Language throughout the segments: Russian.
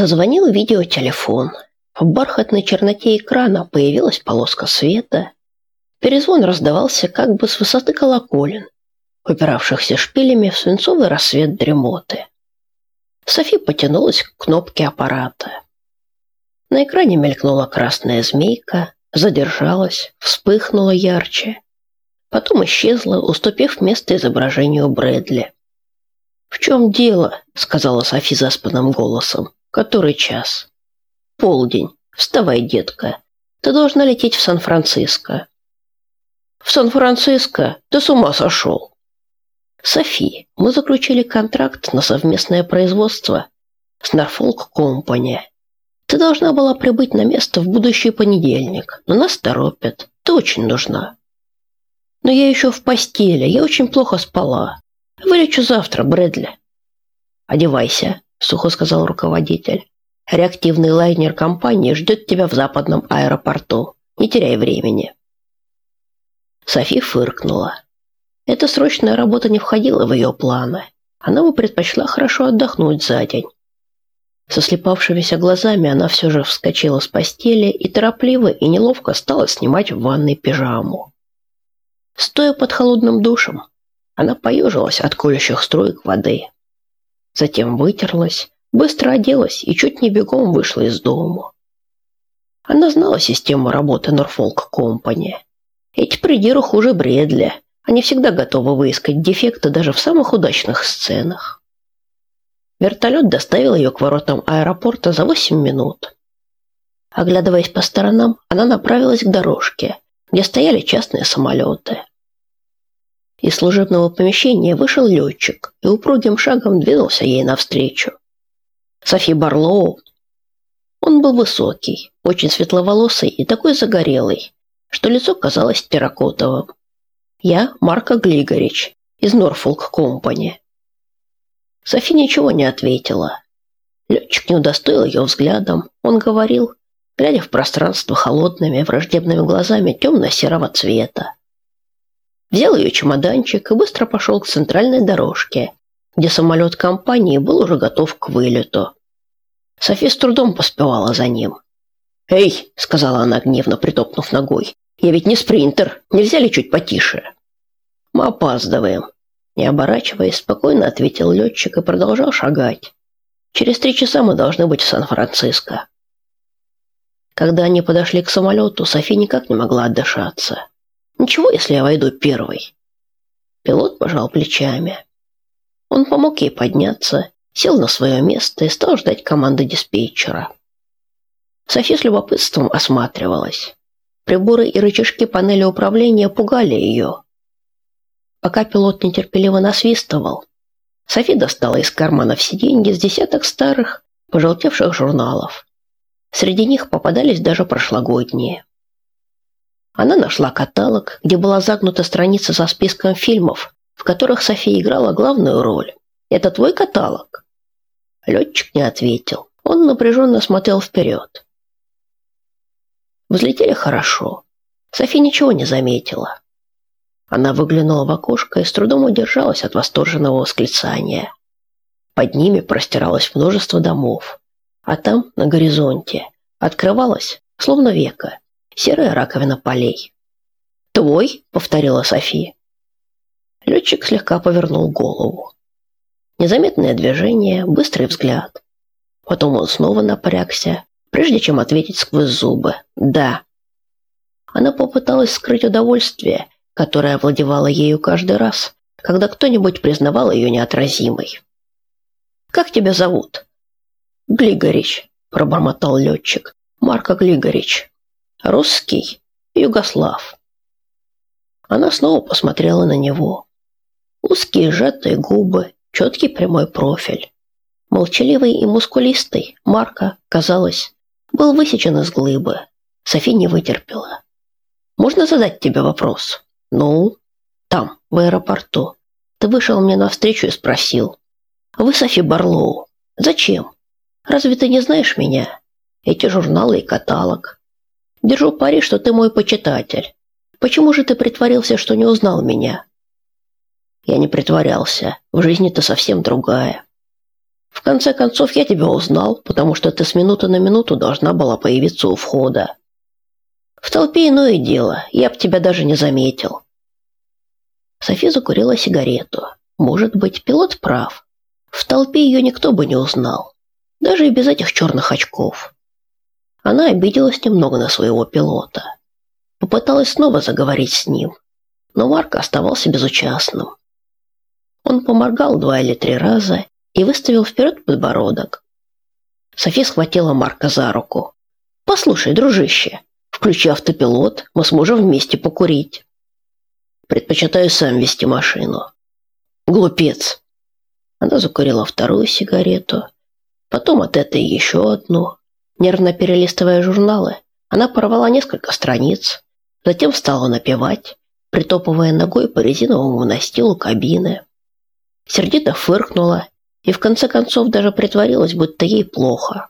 Зазвонил видеотелефон. В бархатной черноте экрана появилась полоска света. Перезвон раздавался как бы с высоты колоколен, упиравшихся шпилями в свинцовый рассвет дремоты. Софи потянулась к кнопке аппарата. На экране мелькнула красная змейка, задержалась, вспыхнула ярче. Потом исчезла, уступив место изображению Брэдли. «В чем дело?» — сказала Софи заспанным голосом. Который час? Полдень. Вставай, детка. Ты должна лететь в Сан-Франциско. В Сан-Франциско? Ты с ума сошел. Софи, мы заключили контракт на совместное производство с Norfolk Company. Ты должна была прибыть на место в будущий понедельник, но нас торопят. Ты очень нужна. Но я еще в постели, я очень плохо спала. Вылечу завтра, Брэдли. Одевайся, сухо сказал руководитель. Реактивный лайнер компании ждет тебя в западном аэропорту. Не теряй времени. Софи фыркнула. Эта срочная работа не входила в ее планы. Она бы предпочла хорошо отдохнуть за день. Со слепавшимися глазами она все же вскочила с постели и торопливо и неловко стала снимать в ванной пижаму. Стоя под холодным душем, она поежилась от колющих струек воды. Затем вытерлась, быстро оделась и чуть не бегом вышла из дома. Она знала систему работы Norfolk Company. Эти придиры хуже Бредли. Они всегда готовы выискать дефекты даже в самых удачных сценах. Вертолет доставил ее к воротам аэропорта за 8 минут. Оглядываясь по сторонам, она направилась к дорожке, где стояли частные самолеты. Из служебного помещения вышел летчик и упругим шагом двинулся ей навстречу. Софи Барлоу. Он был высокий, очень светловолосый и такой загорелый, что лицо казалось терракотовым. Я Марко Глигорич из Норфолк Компани. Софи ничего не ответила. Летчик не удостоил ее взглядом. Он говорил, глядя в пространство холодными, враждебными глазами темно-серого цвета взял ее чемоданчик и быстро пошел к центральной дорожке, где самолет компании был уже готов к вылету. Софи с трудом поспевала за ним. «Эй!» – сказала она, гневно притопнув ногой. «Я ведь не спринтер. Нельзя ли чуть потише?» «Мы опаздываем». Не оборачиваясь, спокойно ответил летчик и продолжал шагать. «Через три часа мы должны быть в Сан-Франциско». Когда они подошли к самолету, Софи никак не могла отдышаться. Ничего, если я войду первый. Пилот пожал плечами. Он помог ей подняться, сел на свое место и стал ждать команды диспетчера. Софи с любопытством осматривалась. Приборы и рычажки панели управления пугали ее. Пока пилот нетерпеливо насвистывал, Софи достала из кармана все деньги с десяток старых, пожелтевших журналов. Среди них попадались даже прошлогодние. Она нашла каталог, где была загнута страница со списком фильмов, в которых София играла главную роль. «Это твой каталог?» Летчик не ответил. Он напряженно смотрел вперед. Взлетели хорошо. София ничего не заметила. Она выглянула в окошко и с трудом удержалась от восторженного восклицания. Под ними простиралось множество домов, а там, на горизонте, открывалось, словно века, серая раковина полей. «Твой?» — повторила София. Летчик слегка повернул голову. Незаметное движение, быстрый взгляд. Потом он снова напрягся, прежде чем ответить сквозь зубы. «Да». Она попыталась скрыть удовольствие, которое овладевало ею каждый раз, когда кто-нибудь признавал ее неотразимой. «Как тебя зовут?» «Глигорич», — пробормотал летчик. «Марко Глигорич». Русский, Югослав. Она снова посмотрела на него. Узкие сжатые губы, четкий прямой профиль. Молчаливый и мускулистый, Марка, казалось, был высечен из глыбы. Софи не вытерпела. «Можно задать тебе вопрос?» «Ну?» «Там, в аэропорту. Ты вышел мне навстречу и спросил. Вы Софи Барлоу. Зачем? Разве ты не знаешь меня? Эти журналы и каталог. Держу пари, что ты мой почитатель. Почему же ты притворился, что не узнал меня? Я не притворялся. В жизни ты совсем другая. В конце концов, я тебя узнал, потому что ты с минуты на минуту должна была появиться у входа. В толпе иное дело, я б тебя даже не заметил. Софи закурила сигарету. Может быть, пилот прав. В толпе ее никто бы не узнал. Даже и без этих черных очков. Она обиделась немного на своего пилота. Попыталась снова заговорить с ним. Но Марк оставался безучастным. Он поморгал два или три раза и выставил вперед подбородок. Софи схватила Марка за руку. «Послушай, дружище, включи автопилот, мы сможем вместе покурить». «Предпочитаю сам вести машину». «Глупец». Она закурила вторую сигарету, потом от этой еще одну. Нервно перелистывая журналы, она порвала несколько страниц, затем стала напевать, притопывая ногой по резиновому настилу кабины. Сердито фыркнула и в конце концов даже притворилась, будто ей плохо.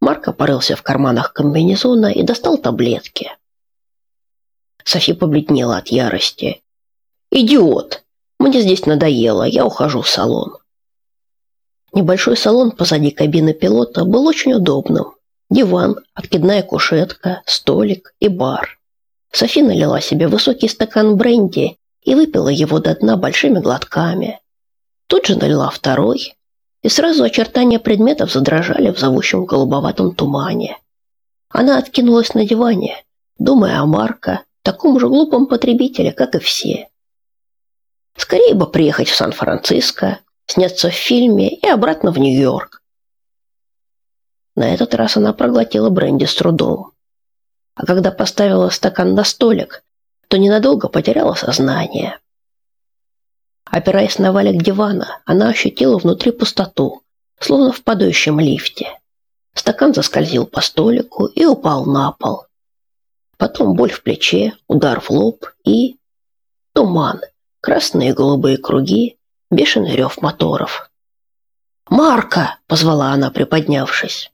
Марко порылся в карманах комбинезона и достал таблетки. Софи побледнела от ярости. «Идиот! Мне здесь надоело, я ухожу в салон». Небольшой салон позади кабины пилота был очень удобным. Диван, откидная кушетка, столик и бар. Софи налила себе высокий стакан бренди и выпила его до дна большими глотками. Тут же налила второй, и сразу очертания предметов задрожали в зовущем голубоватом тумане. Она откинулась на диване, думая о Марко, таком же глупом потребителе, как и все. Скорее бы приехать в Сан-Франциско, сняться в фильме и обратно в Нью-Йорк. На этот раз она проглотила бренди с трудом. А когда поставила стакан на столик, то ненадолго потеряла сознание. Опираясь на валик дивана, она ощутила внутри пустоту, словно в падающем лифте. Стакан заскользил по столику и упал на пол. Потом боль в плече, удар в лоб и... Туман, красные и голубые круги, бешеный рев моторов. «Марка!» – позвала она, приподнявшись.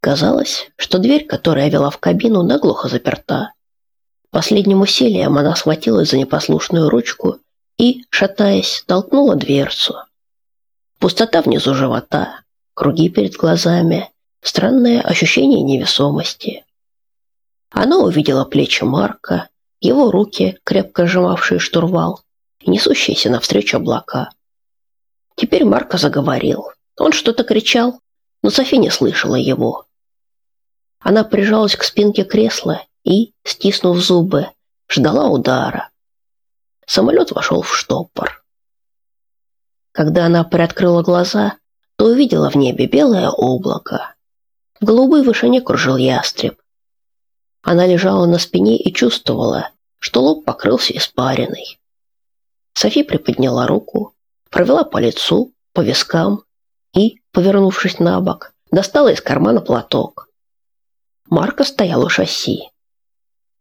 Казалось, что дверь, которая вела в кабину, наглухо заперта. Последним усилием она схватилась за непослушную ручку и, шатаясь, толкнула дверцу. Пустота внизу живота, круги перед глазами, странное ощущение невесомости. Она увидела плечи Марка, его руки, крепко сжимавшие штурвал, и несущиеся навстречу облака. Теперь Марка заговорил. Он что-то кричал, но Софи не слышала его. Она прижалась к спинке кресла и, стиснув зубы, ждала удара. Самолет вошел в штопор. Когда она приоткрыла глаза, то увидела в небе белое облако. В голубой вышине кружил ястреб. Она лежала на спине и чувствовала, что лоб покрылся испариной. Софи приподняла руку, провела по лицу, по вискам и, повернувшись на бок, достала из кармана платок. Марка стоял у шасси.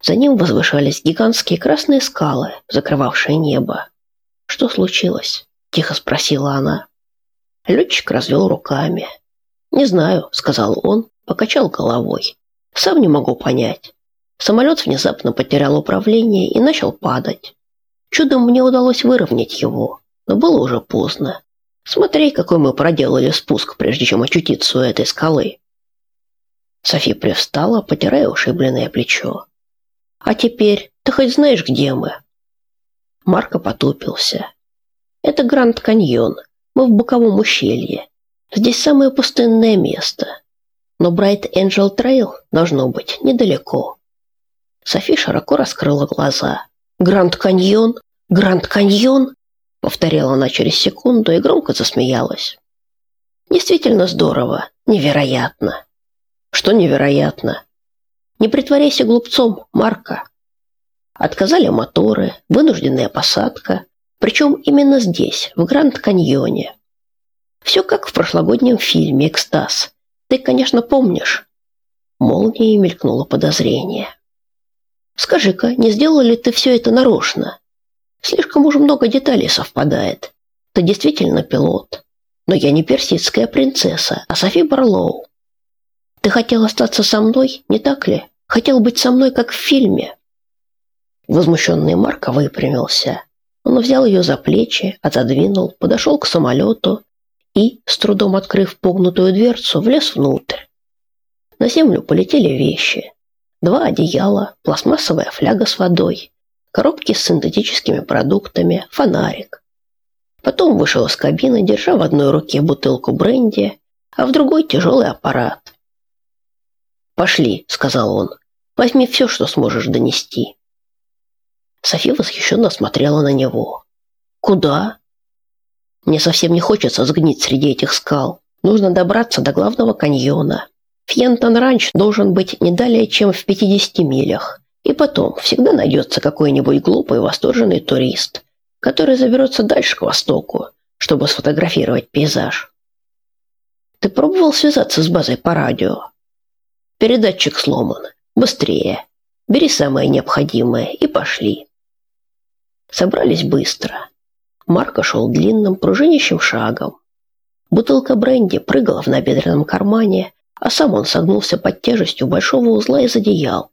За ним возвышались гигантские красные скалы, закрывавшие небо. «Что случилось?» – тихо спросила она. Летчик развел руками. «Не знаю», – сказал он, покачал головой. «Сам не могу понять». Самолет внезапно потерял управление и начал падать. Чудом мне удалось выровнять его, но было уже поздно. Смотри, какой мы проделали спуск, прежде чем очутиться у этой скалы. Софи привстала, потирая ушибленное плечо. А теперь ты хоть знаешь, где мы?» Марко потупился. «Это Гранд Каньон. Мы в боковом ущелье. Здесь самое пустынное место. Но Брайт Энджел Трейл должно быть недалеко». Софи широко раскрыла глаза. «Гранд Каньон? Гранд Каньон?» Повторила она через секунду и громко засмеялась. «Действительно здорово. Невероятно». «Что невероятно?» Не притворяйся глупцом, Марка. Отказали моторы, вынужденная посадка, причем именно здесь, в Гранд-Каньоне. Все как в прошлогоднем фильме «Экстаз». Ты, конечно, помнишь. Молнией мелькнуло подозрение. Скажи-ка, не сделал ли ты все это нарочно? Слишком уж много деталей совпадает. Ты действительно пилот. Но я не персидская принцесса, а Софи Барлоу. Ты хотел остаться со мной, не так ли? Хотел быть со мной, как в фильме. Возмущенный Марко выпрямился. Он взял ее за плечи, отодвинул, подошел к самолету и, с трудом открыв погнутую дверцу, влез внутрь. На землю полетели вещи. Два одеяла, пластмассовая фляга с водой, коробки с синтетическими продуктами, фонарик. Потом вышел из кабины, держа в одной руке бутылку бренди, а в другой тяжелый аппарат. «Пошли», — сказал он, — «возьми все, что сможешь донести». София восхищенно смотрела на него. «Куда?» «Мне совсем не хочется сгнить среди этих скал. Нужно добраться до главного каньона. Фьентон-ранч должен быть не далее, чем в 50 милях. И потом, всегда найдется какой-нибудь глупый восторженный турист, который заберется дальше к востоку, чтобы сфотографировать пейзаж. Ты пробовал связаться с базой по радио? Передатчик сломан. Быстрее. Бери самое необходимое и пошли. Собрались быстро. Марко шел длинным, пружинящим шагом. Бутылка бренди прыгала в набедренном кармане, а сам он согнулся под тяжестью большого узла из одеял,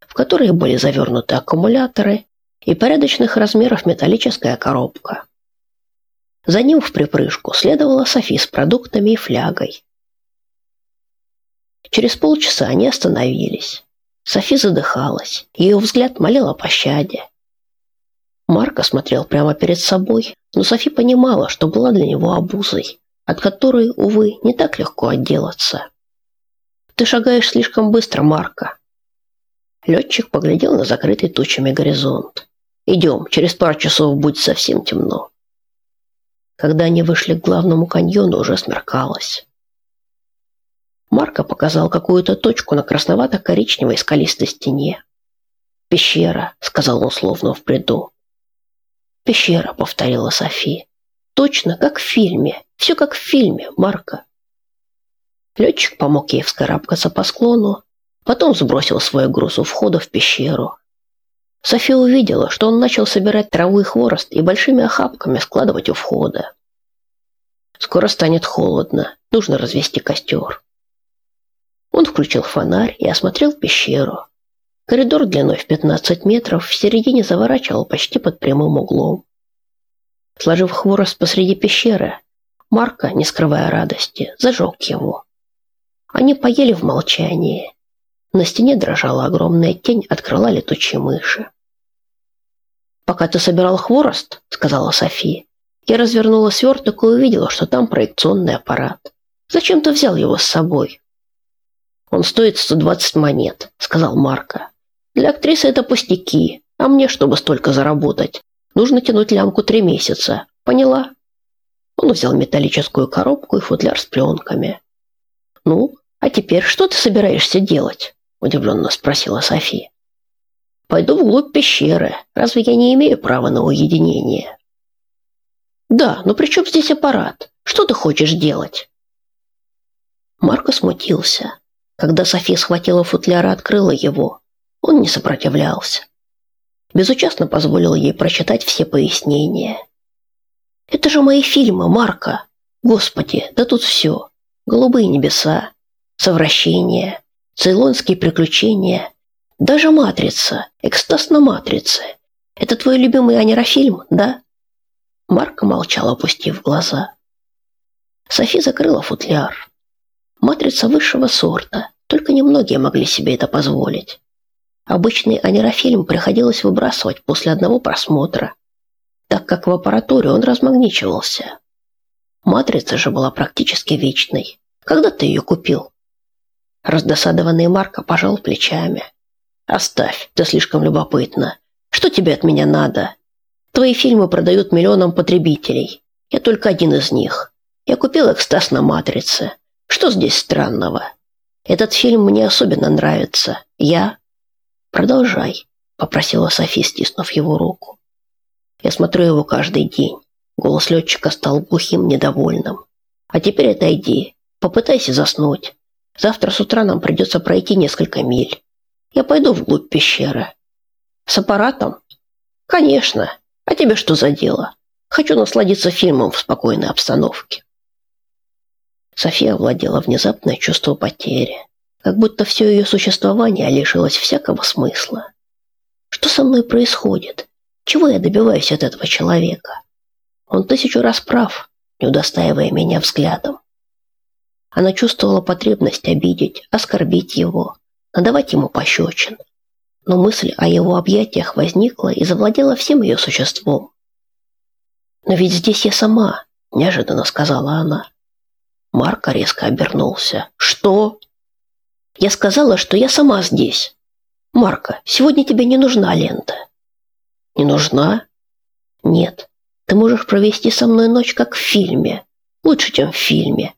в которые были завернуты аккумуляторы и порядочных размеров металлическая коробка. За ним в припрыжку следовала Софи с продуктами и флягой. Через полчаса они остановились. Софи задыхалась, ее взгляд молил о пощаде. Марко смотрел прямо перед собой, но Софи понимала, что была для него обузой, от которой, увы, не так легко отделаться. «Ты шагаешь слишком быстро, Марко». Летчик поглядел на закрытый тучами горизонт. Идем, через пару часов будет совсем темно. Когда они вышли к главному каньону, уже смеркалось. Марко показал какую-то точку на красновато-коричневой скалистой стене. «Пещера», — сказал он словно в бреду. «Пещера», — повторила Софи. «Точно, как в фильме. Все как в фильме, Марко». Летчик помог ей вскарабкаться по склону, потом сбросил свой груз у входа в пещеру. София увидела, что он начал собирать траву и хворост и большими охапками складывать у входа. Скоро станет холодно, нужно развести костер. Он включил фонарь и осмотрел пещеру. Коридор длиной в 15 метров в середине заворачивал почти под прямым углом. Сложив хворост посреди пещеры, Марка, не скрывая радости, зажег его. Они поели в молчании. На стене дрожала огромная тень от крыла летучей мыши. «Пока ты собирал хворост», — сказала София, я развернула сверток и увидела, что там проекционный аппарат. «Зачем ты взял его с собой?» «Он стоит 120 монет», — сказал Марко. «Для актрисы это пустяки, а мне, чтобы столько заработать, нужно тянуть лямку три месяца. Поняла?» Он взял металлическую коробку и футляр с пленками. «Ну, а теперь что ты собираешься делать?» – удивленно спросила София. Пойду вглубь пещеры. Разве я не имею права на уединение? Да, но при чем здесь аппарат? Что ты хочешь делать? Марко смутился. Когда София схватила футляр и открыла его, он не сопротивлялся. Безучастно позволил ей прочитать все пояснения. «Это же мои фильмы, Марко! Господи, да тут все! Голубые небеса, совращение, цейлонские приключения, даже «Матрица», экстаз на «Матрице». Это твой любимый анерофильм, да?» Марка молчал, опустив глаза. Софи закрыла футляр. «Матрица высшего сорта, только немногие могли себе это позволить. Обычный анерофильм приходилось выбрасывать после одного просмотра, так как в аппаратуре он размагничивался. Матрица же была практически вечной. Когда ты ее купил?» Раздосадованный Марка пожал плечами. Оставь, ты слишком любопытна. Что тебе от меня надо? Твои фильмы продают миллионам потребителей. Я только один из них. Я купил экстаз на «Матрице». Что здесь странного? Этот фильм мне особенно нравится. Я... Продолжай, попросила Софи, стиснув его руку. Я смотрю его каждый день. Голос летчика стал глухим, недовольным. А теперь отойди. Попытайся заснуть. Завтра с утра нам придется пройти несколько миль. Я пойду вглубь пещеры. С аппаратом? Конечно. А тебе что за дело? Хочу насладиться фильмом в спокойной обстановке. София овладела внезапное чувство потери, как будто все ее существование лишилось всякого смысла. Что со мной происходит? Чего я добиваюсь от этого человека? Он тысячу раз прав. не удостаивая меня взглядом. Она чувствовала потребность обидеть, оскорбить его, надавать ему пощечин. Но мысль о его объятиях возникла и завладела всем ее существом. «Но ведь здесь я сама», – неожиданно сказала она. Марко резко обернулся. «Что?» «Я сказала, что я сама здесь. Марко, сегодня тебе не нужна лента». «Не нужна?» «Нет. Ты можешь провести со мной ночь, как в фильме. Лучше, чем в фильме».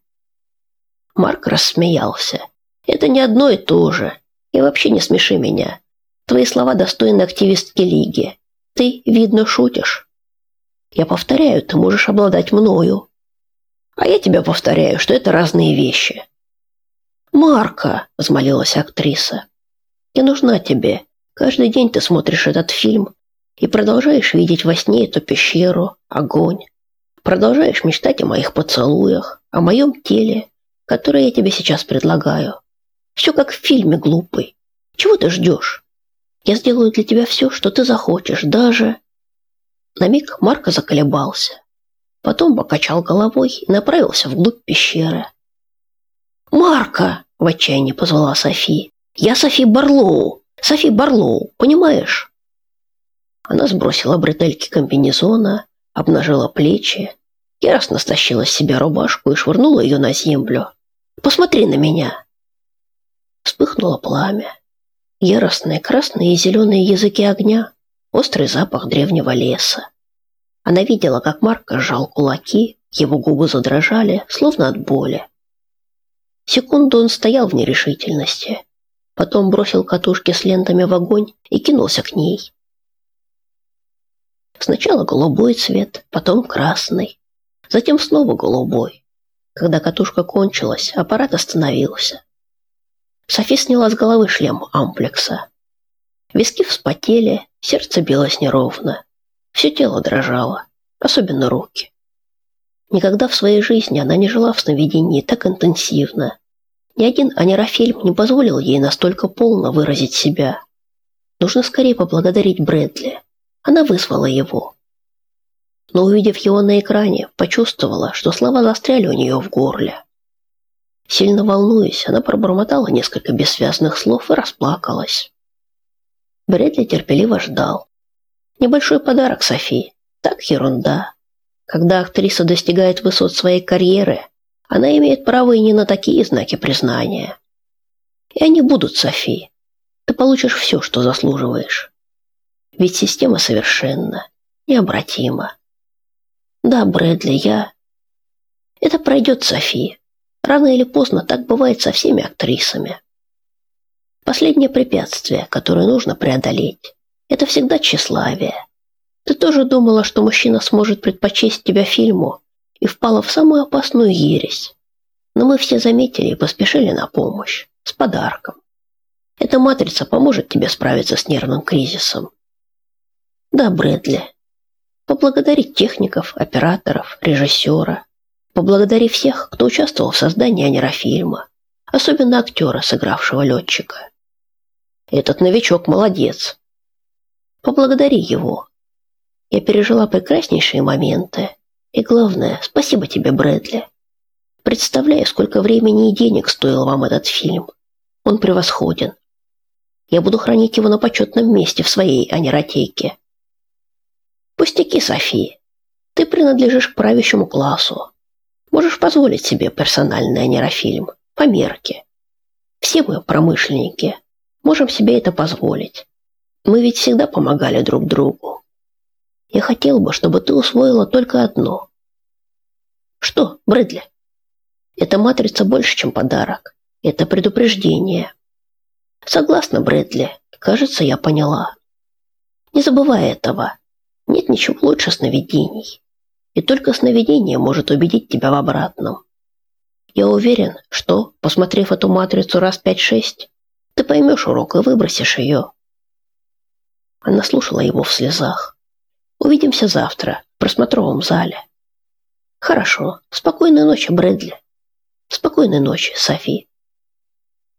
Марк рассмеялся. «Это не одно и то же. И вообще не смеши меня. Твои слова достойны активистки лиги. Ты, видно, шутишь. Я повторяю, ты можешь обладать мною. А я тебе повторяю, что это разные вещи. «Марка!» – взмолилась актриса. «Я нужна тебе. Каждый день ты смотришь этот фильм и продолжаешь видеть во сне эту пещеру, огонь. Продолжаешь мечтать о моих поцелуях, о моем теле, которое я тебе сейчас предлагаю. Все как в фильме, глупый. Чего ты ждешь? Я сделаю для тебя все, что ты захочешь, даже...» На миг Марко заколебался. Потом покачал головой и направился вглубь пещеры. «Марка!» – в отчаянии позвала Софи. «Я Софи Барлоу! Софи Барлоу, понимаешь?» Она сбросила бретельки комбинезона, обнажила плечи, яростно стащила с себя рубашку и швырнула ее на землю. «Посмотри на меня!» Вспыхнуло пламя. Яростные красные и зеленые языки огня, острый запах древнего леса. Она видела, как Марк сжал кулаки, его губы задрожали, словно от боли. Секунду он стоял в нерешительности, потом бросил катушки с лентами в огонь и кинулся к ней. Сначала голубой цвет, потом красный, затем снова голубой. Когда катушка кончилась, аппарат остановился. Софи сняла с головы шлем амплекса. Виски вспотели, сердце билось неровно. Все тело дрожало, особенно руки. Никогда в своей жизни она не жила в сновидении так интенсивно. Ни один анерофильм не позволил ей настолько полно выразить себя. Нужно скорее поблагодарить Брэдли. Она вызвала его. Но увидев его на экране, почувствовала, что слова застряли у нее в горле. Сильно волнуясь, она пробормотала несколько бессвязных слов и расплакалась. Брэдли терпеливо ждал. Небольшой подарок Софии. Так ерунда. Когда актриса достигает высот своей карьеры, она имеет право и не на такие знаки признания. И они будут, Софи. Ты получишь все, что заслуживаешь. Ведь система совершенна, необратима. Да, Брэдли, я... Это пройдет, Софи. Рано или поздно так бывает со всеми актрисами. Последнее препятствие, которое нужно преодолеть, это всегда тщеславие. Ты тоже думала, что мужчина сможет предпочесть тебя фильму и впала в самую опасную ересь. Но мы все заметили и поспешили на помощь. С подарком. Эта матрица поможет тебе справиться с нервным кризисом. Да, Брэдли. Поблагодари техников, операторов, режиссера. Поблагодари всех, кто участвовал в создании анерофильма. Особенно актера, сыгравшего летчика. Этот новичок молодец. Поблагодари его. Я пережила прекраснейшие моменты. И главное, спасибо тебе, Брэдли. Представляю, сколько времени и денег стоил вам этот фильм. Он превосходен. Я буду хранить его на почетном месте в своей анеротеке. Пустяки, София. Ты принадлежишь к правящему классу. Можешь позволить себе персональный анерофильм по мерке. Все мы промышленники. Можем себе это позволить. Мы ведь всегда помогали друг другу. Я хотел бы, чтобы ты усвоила только одно. Что, Брэдли? Эта матрица больше, чем подарок. Это предупреждение. Согласна, Брэдли. Кажется, я поняла. Не забывай этого. Нет ничего лучше сновидений. И только сновидение может убедить тебя в обратном. Я уверен, что, посмотрев эту матрицу раз пять-шесть, ты поймешь урок и выбросишь ее. Она слушала его в слезах. Увидимся завтра в просмотровом зале. Хорошо. Спокойной ночи, Брэдли. Спокойной ночи, Софи.